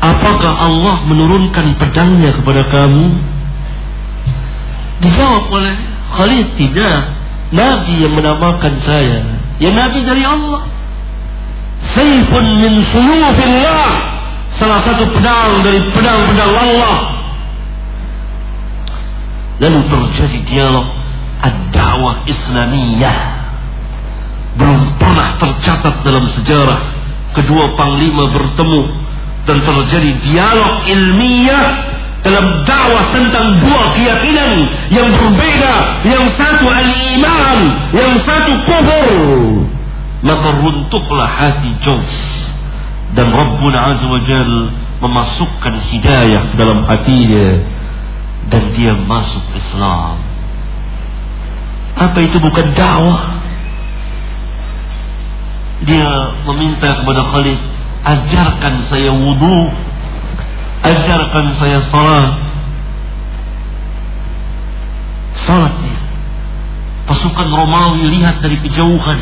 apakah Allah menurunkan pedangnya kepada kamu? Dijawab oleh Khalid, tidak. Nabi yang menamakan saya. Ya Nabi dari Allah. Saifun min suyufillah. Salah satu pedang dari pedang-pedang Allah. Lalu terjadi dialog ad-da'wah Islamiyah. Belum pernah tercatat dalam sejarah kedua panglima bertemu dan terjadi dialog ilmiah dalam dakwah tentang dua keyakinan yang berbeda, yang satu al-iman, yang satu kufur. Maka runtuhlah hati Jos dan Rabbul Azza wa Jal memasukkan hidayah dalam hatinya dan dia masuk Islam. Apa itu bukan dakwah? Dia meminta kepada Khalid, ajarkan saya wudhu ajarkan saya salat. Salatnya. Pasukan Romawi lihat dari kejauhan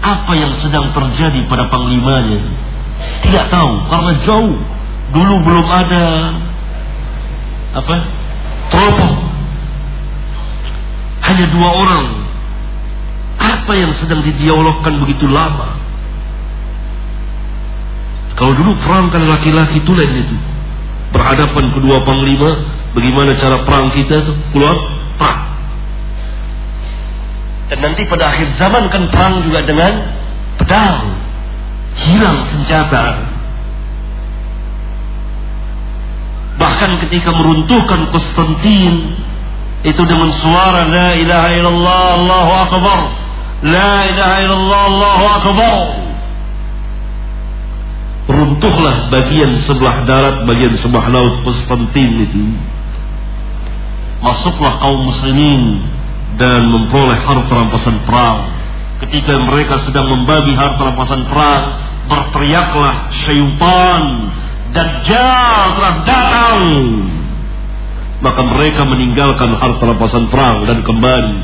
apa yang sedang terjadi pada panglimanya. Tidak tahu karena jauh. Dulu belum ada apa teropong hanya dua orang. Apa yang sedang didialogkan begitu lama kalau dulu perang kan laki-laki tulen itu. Berhadapan kedua panglima, bagaimana cara perang kita itu? Keluar perang. Dan nanti pada akhir zaman kan perang juga dengan pedang, hilang senjata. Bahkan ketika meruntuhkan Konstantin itu dengan suara la ilaha illallah Allahu akbar. La ilaha illallah Allahu akbar runtuhlah bagian sebelah darat, bagian sebelah laut Konstantin itu. Masuklah kaum muslimin dan memperoleh harta rampasan perang. Ketika mereka sedang membagi harta rampasan perang, berteriaklah syaitan, Dajjal telah datang. Maka mereka meninggalkan harta rampasan perang dan kembali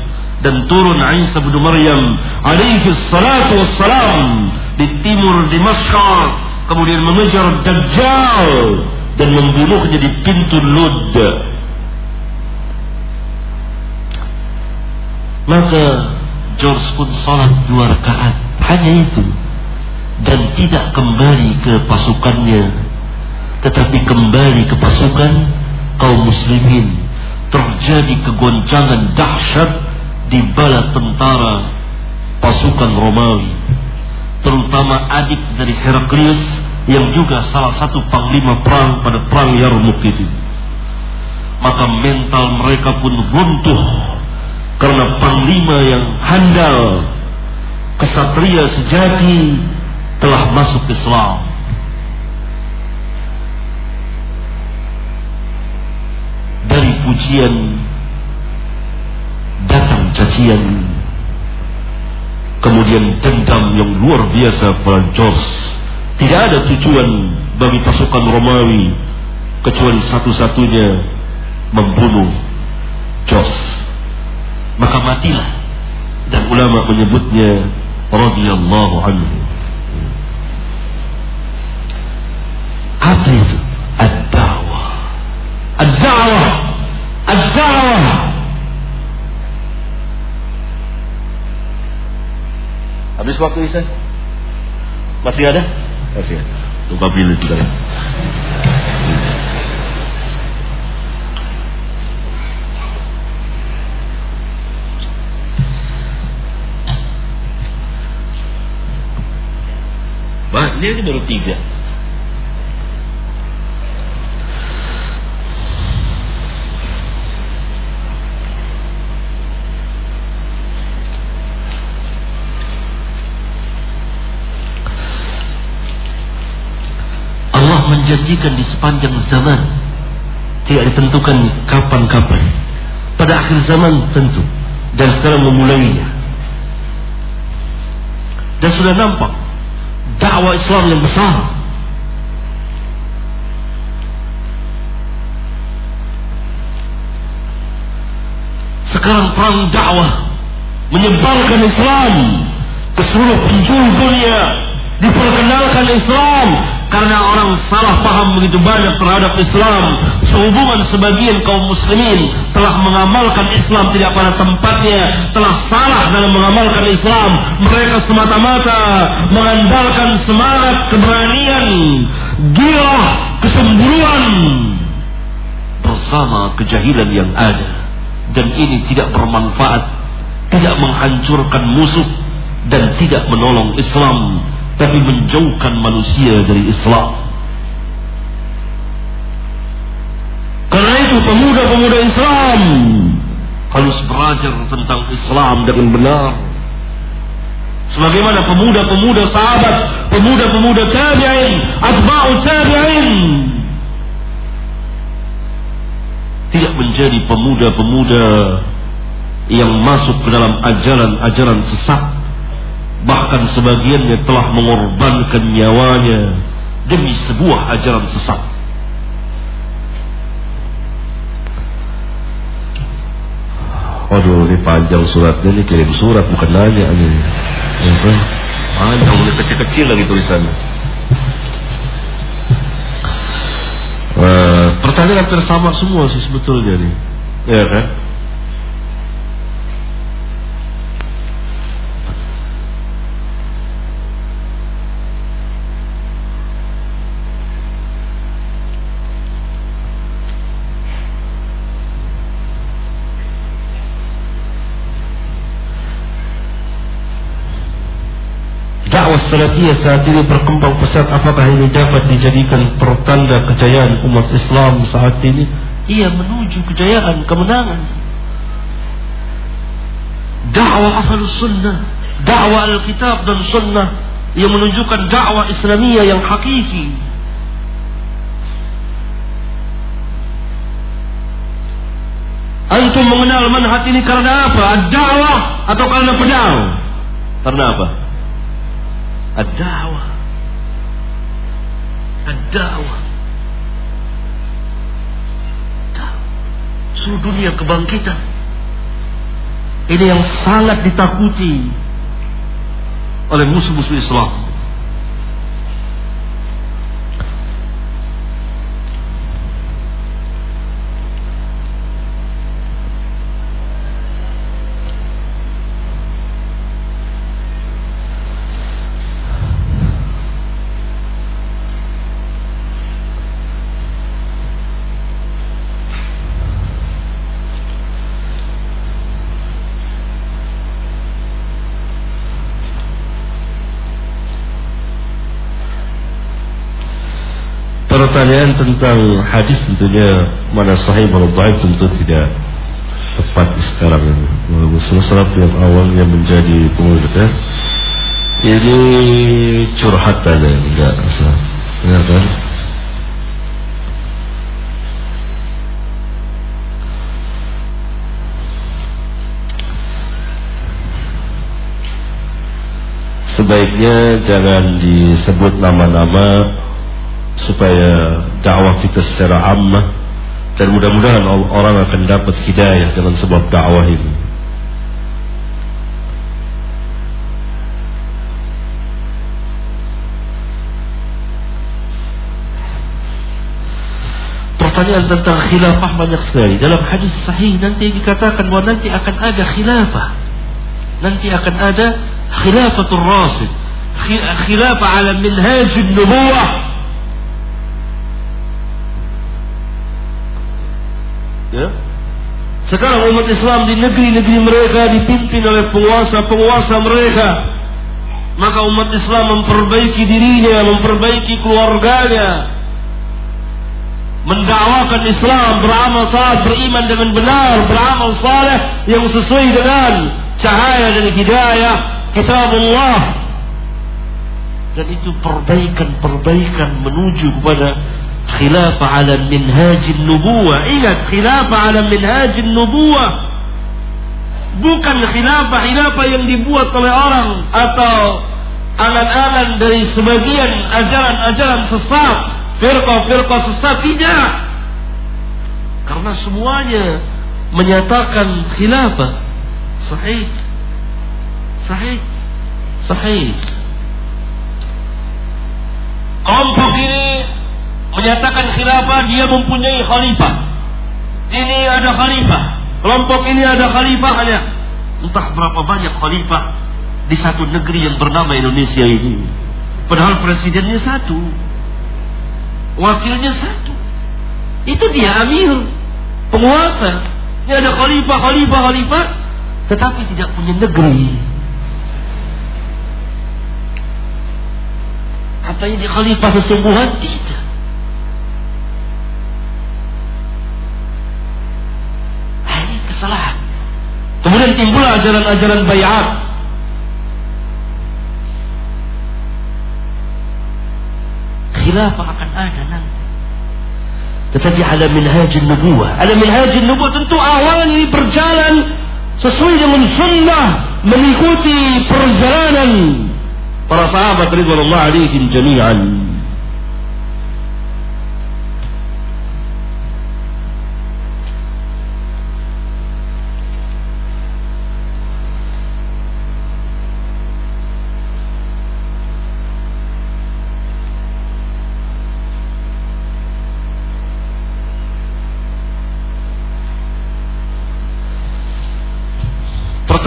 dan turun Isa bin Maryam alaihi salatu wassalam di timur Damaskus kemudian mengejar Dajjal dan membunuhnya di pintu Lud. Maka George pun salat dua rakaat. Hanya itu. Dan tidak kembali ke pasukannya. Tetapi kembali ke pasukan kaum muslimin. Terjadi kegoncangan dahsyat di bala tentara pasukan Romawi terutama adik dari Heraklius yang juga salah satu panglima perang pada perang Yarmuk itu. Maka mental mereka pun runtuh karena panglima yang handal, kesatria sejati telah masuk Islam. Dari pujian datang cacian kemudian dendam yang luar biasa pada. Tidak ada tujuan bagi pasukan Romawi kecuali satu-satunya membunuh Jos. Maka matilah dan ulama menyebutnya radhiyallahu anhu. Habis waktu Isa? Masih ada? Masih ada. Lupa pilih juga. Bah, ini baru tiga. Menjanjikan di sepanjang zaman. Tidak ditentukan kapan-kapan. Pada akhir zaman tentu. Dan sekarang memulainya. Dan sudah nampak dakwah Islam yang besar. Sekarang perang dakwah menyebarkan Islam ke seluruh penjuru dunia diperkenalkan Islam karena orang salah paham begitu banyak terhadap Islam. Sehubungan sebagian kaum muslimin telah mengamalkan Islam tidak pada tempatnya, telah salah dalam mengamalkan Islam. Mereka semata-mata mengandalkan semangat keberanian, gila, kesemburuan bersama kejahilan yang ada dan ini tidak bermanfaat, tidak menghancurkan musuh dan tidak menolong Islam tapi menjauhkan manusia dari Islam. Karena itu pemuda-pemuda Islam harus belajar tentang Islam dengan benar. Sebagaimana pemuda-pemuda sahabat, pemuda-pemuda tabi'in, atba'u tabi'in tidak menjadi pemuda-pemuda yang masuk ke dalam ajaran-ajaran sesat bahkan sebagiannya telah mengorbankan nyawanya demi sebuah ajaran sesat Waduh, ini panjang suratnya ini kirim surat bukan nanya ini. Panjang ini kecil-kecil lagi tulisannya. Uh, pertanyaan hampir sama semua sih sebetulnya nih. Ya kan? Salafiyah saat ini berkembang pesat apakah ini dapat dijadikan pertanda kejayaan umat Islam saat ini ia menuju kejayaan kemenangan dakwah asal sunnah dakwah alkitab dan sunnah yang menunjukkan dakwah Islamiyah yang hakiki Antum mengenal manhaj ini karena apa? Dakwah atau karena pedang? Karena apa? الدعوة الدعوة seluruh dunia kebangkitan ini yang sangat ditakuti oleh musuh-musuh Islam Pertanyaan tentang hadis tentunya mana sahih mana dhaif tentu tidak tepat sekarang. Rasulullah yang awalnya menjadi pengurus ini curhat aja enggak usah. Benar kan? Sebaiknya jangan disebut nama-nama supaya dakwah kita secara ammah dan mudah-mudahan orang akan dapat hidayah dengan sebab dakwah ini. Pertanyaan tentang khilafah banyak sekali. Dalam hadis sahih nanti dikatakan bahwa nanti akan ada khilafah. Nanti akan ada khilafatul rasid. Khilafah ala minhaj nubuwah Sekarang umat Islam di negeri-negeri mereka dipimpin oleh penguasa-penguasa mereka. Maka umat Islam memperbaiki dirinya, memperbaiki keluarganya. Mendakwakan Islam, beramal salat, beriman dengan benar, beramal saleh yang sesuai dengan cahaya dan hidayah kitab Allah. Dan itu perbaikan-perbaikan menuju kepada khilafah ala minhaj nubuwah. Ingat, khilafah ala minhaj nubuwah. Bukan khilafah-khilafah yang dibuat oleh orang atau angan-angan dari sebagian ajaran-ajaran sesat, firqah-firqah sesat tidak. Karena semuanya menyatakan khilafah sahih. Sahih. Sahih. Kelompok ini menyatakan khilafah dia mempunyai khalifah. Ini ada khalifah. Kelompok ini ada khalifahnya. Entah berapa banyak khalifah di satu negeri yang bernama Indonesia ini. Padahal presidennya satu. Wakilnya satu. Itu dia amir. Penguasa. Ini ada khalifah, khalifah, khalifah. Tetapi tidak punya negeri. Katanya dia khalifah sesungguhan tidak. Kemudian timbul ajaran-ajaran bayat. Khilafah akan ada nanti. Tetapi ada minhajin nubuah. Ada minhajin nubuah tentu awalnya ini berjalan sesuai dengan sunnah mengikuti perjalanan para sahabat ridwanullah alaihim jami'an.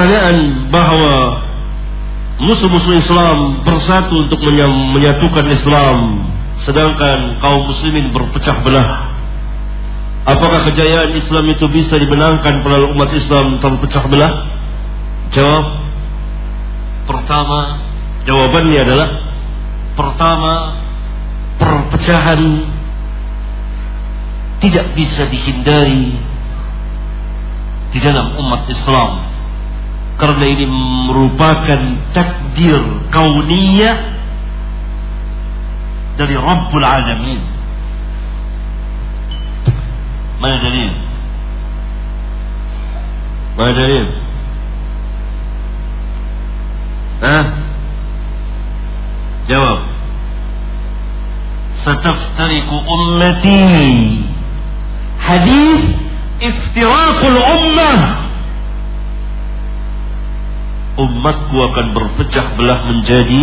Pertanyaan bahwa musuh-musuh Islam bersatu untuk menyatukan Islam sedangkan kaum muslimin berpecah belah. Apakah kejayaan Islam itu bisa dimenangkan oleh umat Islam terpecah belah? Jawab pertama jawabannya adalah pertama perpecahan tidak bisa dihindari di dalam umat Islam karena ini merupakan takdir kauniyah dari Rabbul Alamin. Mana dalil? Mana dalil? Hah? Jawab. Sataftariku ummati. Hadis iftirakul ummah umatku akan berpecah belah menjadi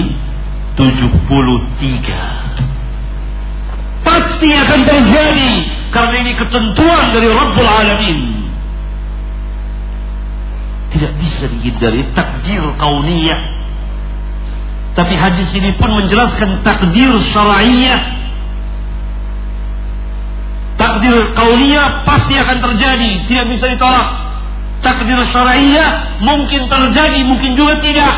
73 pasti akan terjadi karena ini ketentuan dari Rabbul Alamin. Tidak bisa dihindari takdir kauniyah. Tapi hadis ini pun menjelaskan takdir syara'iyah takdir kauniyah pasti akan terjadi tidak bisa ditolak takdir syariah mungkin terjadi, mungkin juga tidak.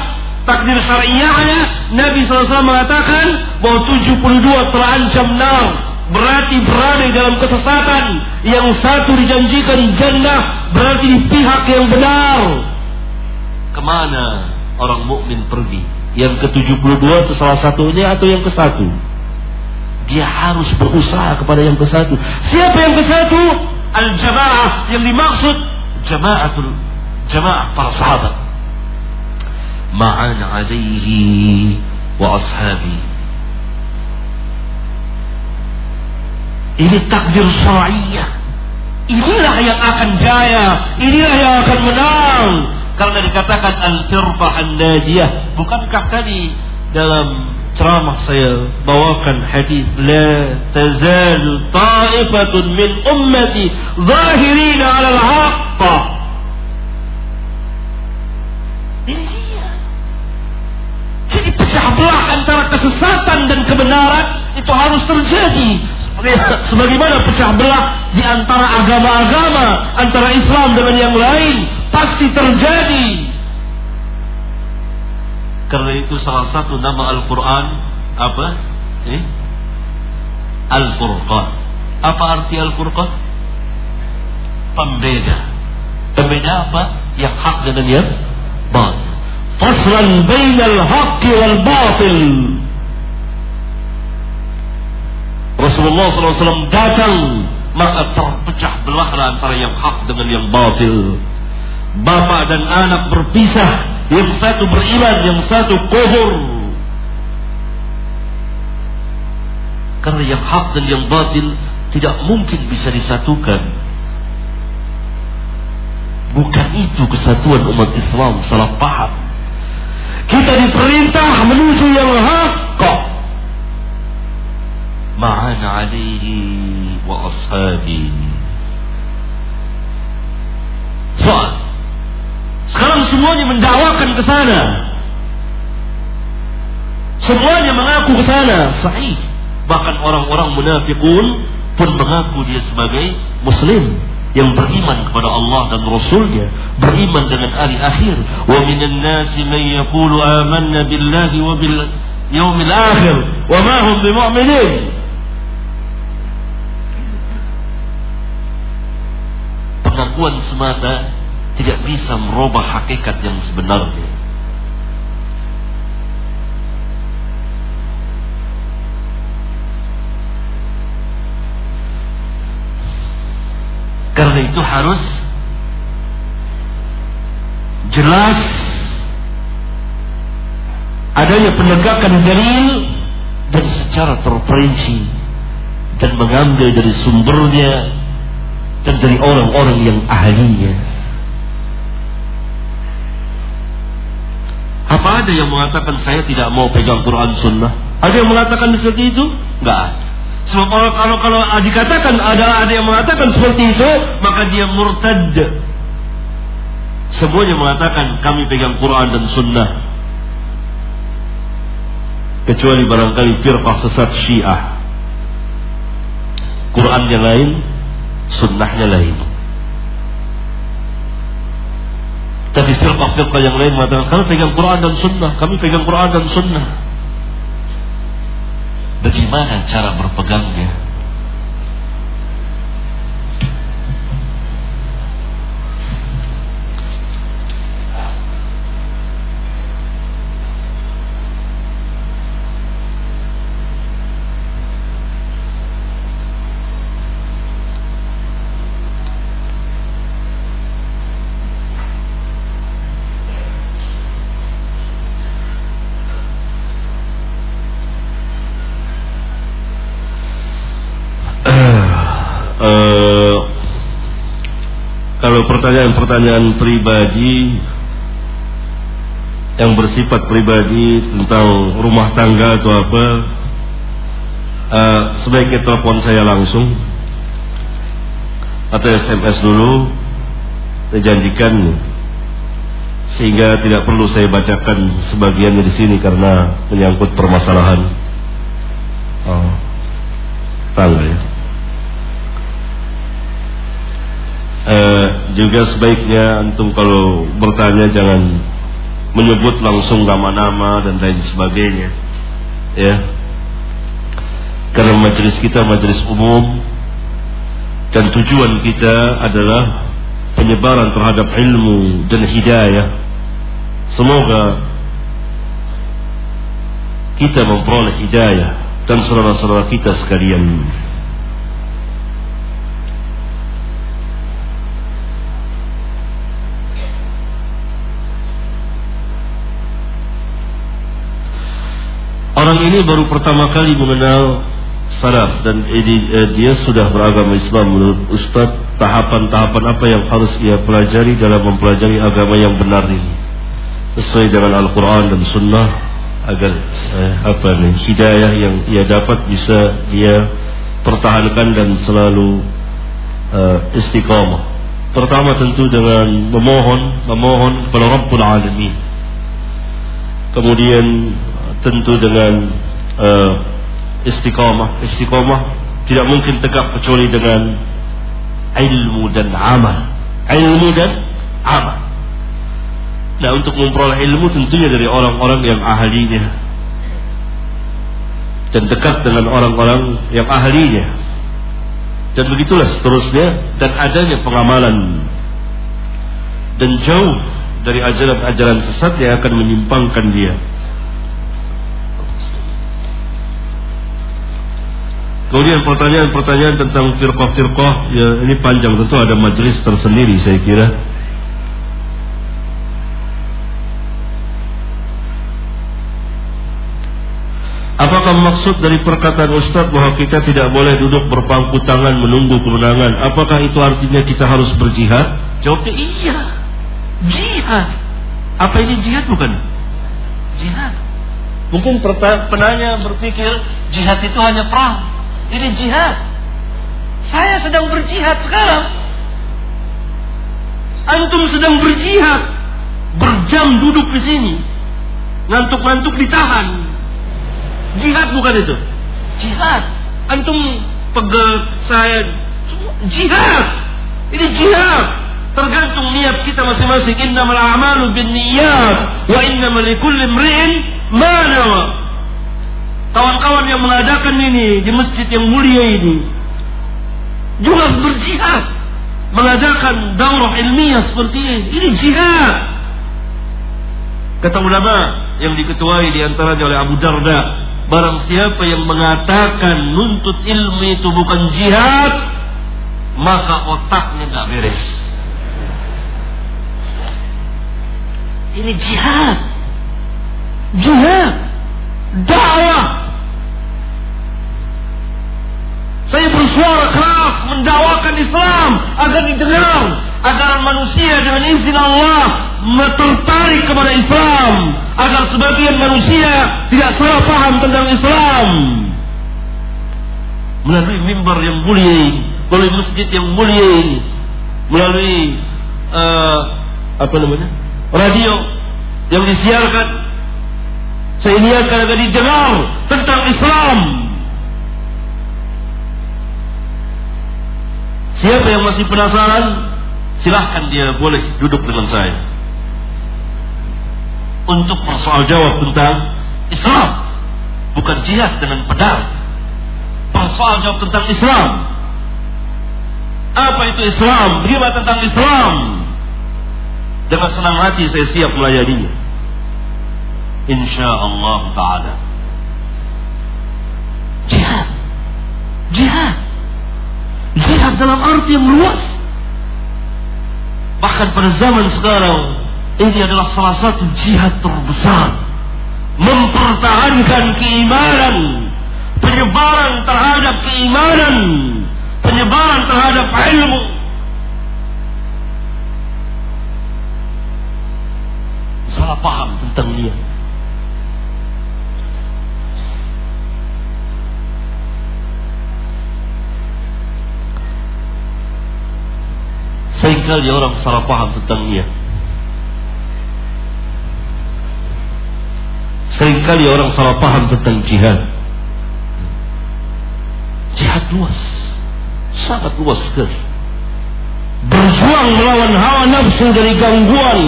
Takdir syariahnya Nabi SAW mengatakan bahwa 72 terancam nar. Berarti berada dalam kesesatan yang satu dijanjikan jannah berarti di pihak yang benar. Ke mana orang mukmin pergi? Yang ke-72 itu salah satunya atau yang ke satu? Dia harus berusaha kepada yang ke satu. Siapa yang ke satu? Al-jamaah. Yang dimaksud jamaatul jamaah para sahabat. Ma'an alaihi wa ashabi. Ini takdir syariah. Inilah yang akan jaya. Inilah yang akan menang. Karena dikatakan al-firqah an-najiyah bukankah tadi dalam ceramah saya bawakan hadis la tazal ta'ifatun min ummati zahirina 'ala al-haqq jadi pecah belah antara kesesatan dan kebenaran itu harus terjadi. Sebagaimana pecah belah di antara agama-agama antara Islam dengan yang lain pasti terjadi karena itu salah satu nama Al-Quran apa? Eh? Al-Furqan. Apa arti Al-Furqan? Pembeda. Pembeda apa? Yang hak dengan yang batil. Faslan bainal haqqi wal batil. Rasulullah SAW datang maka terpecah belahlah antara yang hak dengan yang batil. Bapak dan anak berpisah yang satu beriman, yang satu kufur. Karena yang hak dan yang batil tidak mungkin bisa disatukan. Bukan itu kesatuan umat Islam, salah paham. Kita diperintah menuju yang hak. ma'ana alaihi wa ashabi. Soal. Sekarang semuanya mendakwakan ke sana. Semuanya mengaku ke sana. Sahih. Bahkan orang-orang munafikun pun mengaku dia sebagai muslim yang beriman kepada Allah dan Rasulnya, beriman dengan hari akhir. Wa minan nasi man yaqulu amanna billahi wa bil yaumil akhir wa ma hum bimu'minin. Pengakuan semata tidak bisa merubah hakikat yang sebenarnya. Karena itu harus jelas adanya penegakan dalil dan secara terperinci dan mengambil dari sumbernya dan dari orang-orang yang ahlinya. Apa ada yang mengatakan saya tidak mau pegang Quran Sunnah? Ada yang mengatakan seperti itu? Enggak ada. Sebab kalau kalau kalau dikatakan ada ada yang mengatakan seperti itu, maka dia murtad. Semuanya mengatakan kami pegang Quran dan Sunnah. Kecuali barangkali firqah sesat Syiah. Qurannya lain, sunnahnya lain. Tapi firqah-firqah yang lain mengatakan kami pegang Quran dan Sunnah, kami pegang Quran dan Sunnah. Bagaimana cara berpegangnya? Pertanyaan-pertanyaan pribadi yang bersifat pribadi tentang rumah tangga atau apa uh, sebaiknya telepon saya langsung atau SMS dulu saya janjikan sehingga tidak perlu saya bacakan sebagiannya di sini karena menyangkut permasalahan oh, tangga ya. Eh, juga sebaiknya antum kalau bertanya jangan menyebut langsung nama-nama dan lain sebagainya ya. Karena majelis kita majelis umum dan tujuan kita adalah penyebaran terhadap ilmu dan hidayah. Semoga kita memperoleh hidayah dan saudara-saudara kita sekalian Orang ini baru pertama kali mengenal salaf dan eh, dia sudah beragama Islam menurut Ustaz tahapan-tahapan apa yang harus ia pelajari dalam mempelajari agama yang benar ini sesuai dengan Al-Quran dan Sunnah agar eh, apa nih hidayah yang ia dapat bisa dia pertahankan dan selalu eh, istiqamah. Pertama tentu dengan memohon memohon kepada Rabbul Alamin. Kemudian tentu dengan uh, istiqamah. Istiqamah tidak mungkin tegak kecuali dengan ilmu dan amal. Ilmu dan amal. Nah untuk memperoleh ilmu tentunya dari orang-orang yang ahlinya dan dekat dengan orang-orang yang ahlinya dan begitulah seterusnya dan adanya pengamalan dan jauh dari ajaran-ajaran sesat yang akan menyimpangkan dia Kemudian pertanyaan-pertanyaan tentang firqah-firqah ya ini panjang tentu ada majelis tersendiri saya kira. Apakah maksud dari perkataan Ustaz bahwa kita tidak boleh duduk berpangku tangan menunggu kemenangan? Apakah itu artinya kita harus berjihad? Jawabnya iya. Jihad. Apa ini jihad bukan? Jihad. Mungkin penanya berpikir jihad itu hanya perang. Ini jihad. Saya sedang berjihad sekarang. Antum sedang berjihad. Berjam duduk di sini. Ngantuk-ngantuk ditahan. Jihad bukan itu. Jihad. Antum pegel saya. Jihad. Ini jihad. Tergantung niat kita masing-masing. Innamal a'malu bin niyat. Wa innamal likulli imri'in ma nawa. Kawan-kawan yang mengadakan ini di masjid yang mulia ini juga berjihad mengadakan daurah ilmiah seperti ini. Ini jihad. Kata ulama yang diketuai di antaranya oleh Abu Darda, barang siapa yang mengatakan nuntut ilmu itu bukan jihad, maka otaknya nggak beres. Ini jihad. Jihad. Dakwah. Saya bersuara keras mendakwakan Islam agar didengar, agar manusia dengan izin Allah tertarik kepada Islam, agar sebagian manusia tidak salah paham tentang Islam. Melalui mimbar yang mulia, melalui masjid yang mulia, melalui uh, apa namanya? radio yang disiarkan niatkan agar didengar tentang Islam. Siapa yang masih penasaran silahkan dia boleh duduk dengan saya. Untuk persoal jawab tentang Islam bukan jihad dengan pedang. Persoal jawab tentang Islam. Apa itu Islam? Bagaimana tentang Islam? Dengan senang hati saya siap melayaninya. Insya Allah Taala. Jihad, jihad, jihad dalam arti yang luas. Bahkan pada zaman sekarang ini adalah salah satu jihad terbesar mempertahankan keimanan, penyebaran terhadap keimanan, penyebaran terhadap ilmu, salah paham tentang dia. Seringkali orang salah paham tentang dia. Seringkali orang salah paham tentang jihad. Jihad luas. Sangat luas sekali. Berjuang melawan hawa nafsu dari gangguan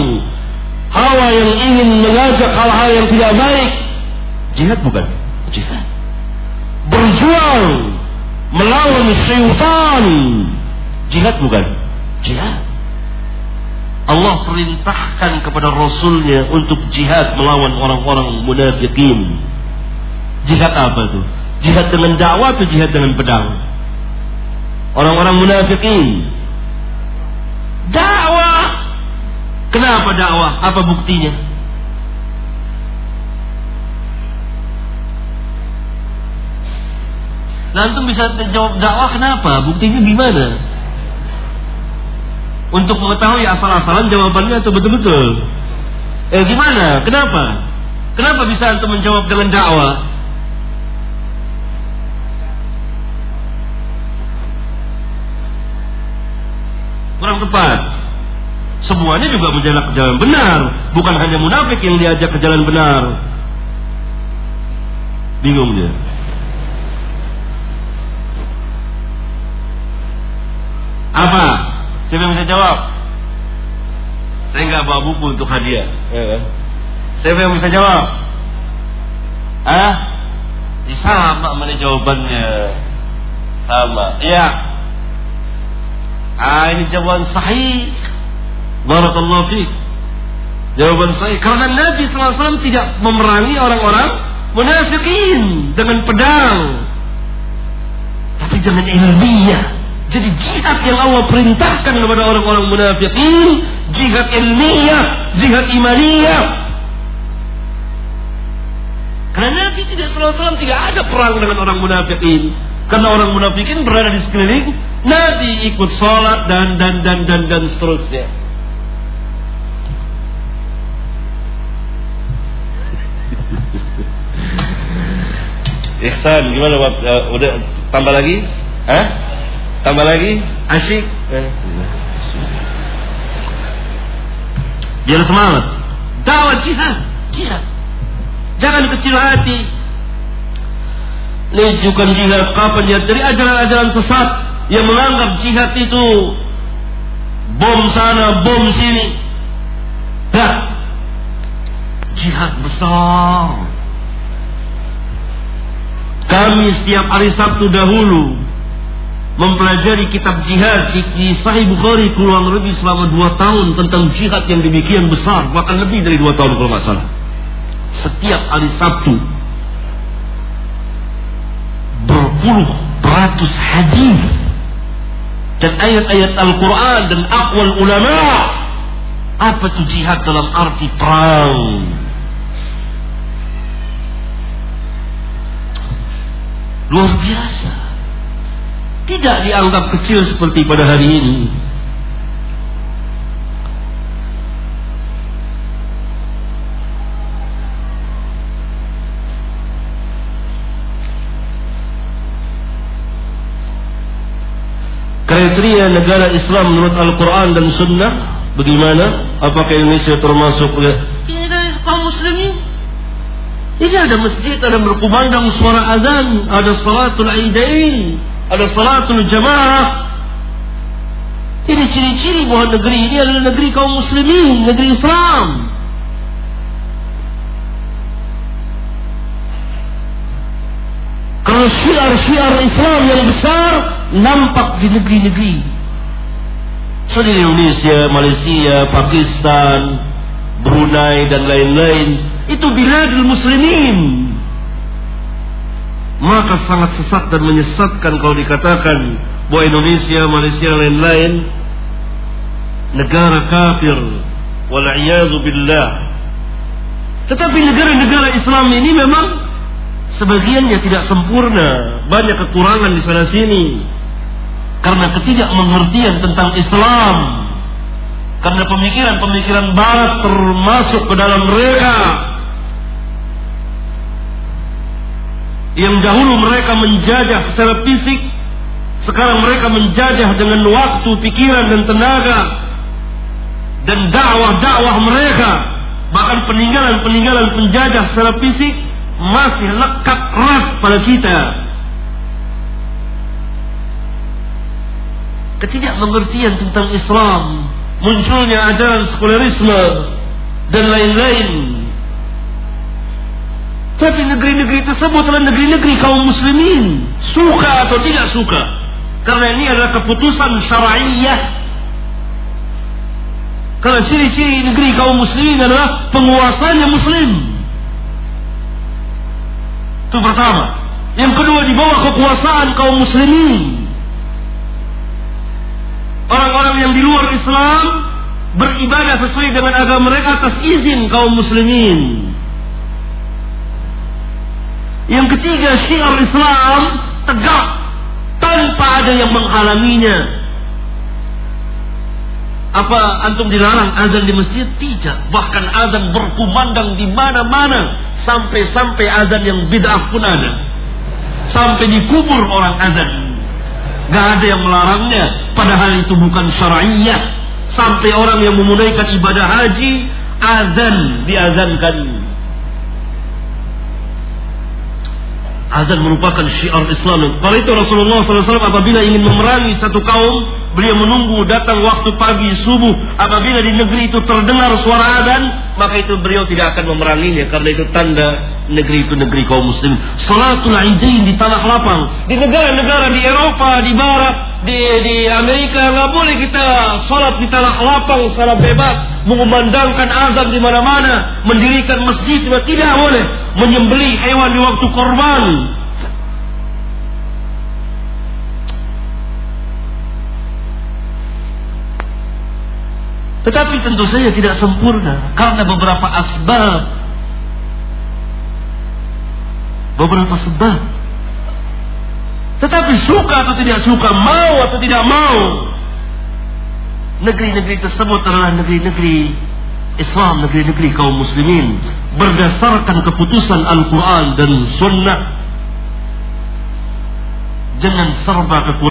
hawa yang ingin mengajak hal-hal yang tidak baik jihad bukan jihad berjuang melawan syaitan jihad bukan jihad Allah perintahkan kepada Rasulnya untuk jihad melawan orang-orang munafikin jihad apa itu jihad dengan dakwah atau jihad dengan pedang orang-orang munafikin dakwah Kenapa dakwah? Apa buktinya? Nanti bisa jawab dakwah kenapa? Buktinya gimana? Untuk mengetahui asal-asalan jawabannya atau betul-betul. Eh gimana? Kenapa? Kenapa bisa antum menjawab dengan dakwah? Kurang tepat. Semuanya juga berjalan ke jalan benar. Bukan hanya munafik yang diajak ke jalan benar. Bingung dia. Apa? Siapa yang bisa jawab? Saya nggak bawa buku untuk hadiah. Ya kan? Siapa yang bisa jawab? Ah? Sama mana jawabannya? Sama. Iya. Ah ini jawaban sahih. Barakallahu fiik. Jawaban saya karena Nabi SAW tidak memerangi orang-orang munafikin dengan pedang. Tapi dengan ilmiah. Jadi jihad yang Allah perintahkan kepada orang-orang munafikin, jihad ilmiah, jihad imaniyah. Karena Nabi tidak SAW tidak ada perang dengan orang munafikin. Karena orang munafikin berada di sekeliling, Nabi ikut sholat dan dan dan dan dan seterusnya. Ihsan gimana uh, udah Tambah lagi? Eh? Tambah lagi? Asyik? Eh. Biar semangat. Dakwah jihad. Jihad. Jangan kecil hati. Tunjukkan jihad kapan jihad dari ajaran-ajaran sesat yang menganggap jihad itu bom sana, bom sini. Dah. Jihad besar. Kami setiap hari Sabtu dahulu mempelajari kitab jihad di Sahih Bukhari kurang lebih selama dua tahun tentang jihad yang demikian besar bahkan lebih dari dua tahun kalau nggak salah. Setiap hari Sabtu berpuluh beratus hadis dan ayat-ayat Al-Quran dan akwal ulama. Apa itu jihad dalam arti perang? Luar biasa tidak dianggap kecil seperti pada hari ini. Kriteria negara Islam menurut Al-Quran dan Sunnah bagaimana? Apakah Indonesia termasuk dari kaum muslimin? Ini ada masjid, ada berkumandang suara azan, ada salatul aidain, ada salatul jamaah. Ini ciri-ciri bahwa negeri ini adalah negeri kaum muslimin, negeri Islam. Kalau syiar-syiar Islam yang besar nampak di negeri-negeri. Seperti Indonesia, Malaysia, Pakistan, Brunei dan lain-lain. Itu biladul muslimin maka sangat sesat dan menyesatkan kalau dikatakan bahwa Indonesia, Malaysia lain-lain negara kafir wal billah. Tetapi negara-negara Islam ini memang sebagiannya tidak sempurna, banyak kekurangan di sana sini. Karena ketidakmengertian tentang Islam. Karena pemikiran-pemikiran barat termasuk ke dalam mereka yang dahulu mereka menjajah secara fisik, sekarang mereka menjajah dengan waktu, pikiran dan tenaga dan dakwah-dakwah mereka, bahkan peninggalan-peninggalan penjajah secara fisik masih lekat erat pada kita. Ketidakmengertian tentang Islam, munculnya ajaran sekularisme dan lain-lain tapi negeri-negeri tersebut adalah negeri-negeri kaum muslimin. Suka atau tidak suka. Karena ini adalah keputusan syara'iyah. Karena ciri-ciri negeri kaum muslimin adalah penguasanya muslim. Itu pertama. Yang kedua di bawah kekuasaan kaum muslimin. Orang-orang yang di luar Islam beribadah sesuai dengan agama mereka atas izin kaum muslimin. Yang ketiga syiar Islam tegak tanpa ada yang menghalanginya. Apa antum dilarang azan di masjid? Tidak. Bahkan azan berkumandang di mana-mana. Sampai-sampai azan yang bid'ah pun ada. Sampai dikubur orang azan. Gak ada yang melarangnya. Padahal itu bukan syariah. Sampai orang yang memunaikan ibadah haji, azan diazankan. Azan merupakan syiar Islam. Kalau itu Rasulullah SAW apabila ingin memerangi satu kaum, beliau menunggu datang waktu pagi subuh. Apabila di negeri itu terdengar suara azan, maka itu beliau tidak akan memeranginya karena itu tanda negeri itu negeri kaum muslim. Salatul Aidain di tanah lapang, di negara-negara di Eropa, di Barat, di di Amerika nggak boleh kita salat di tanah lapang secara bebas, mengumandangkan azan di mana-mana, mendirikan masjid tidak boleh, menyembeli hewan di waktu korban. Tetapi tentu saja tidak sempurna karena beberapa asbab. Beberapa sebab. Tetapi suka atau tidak suka, mau atau tidak mau, negeri-negeri tersebut adalah negeri-negeri Islam, negeri-negeri kaum muslimin berdasarkan keputusan Al-Quran dan Sunnah. Dengan serba kekuatan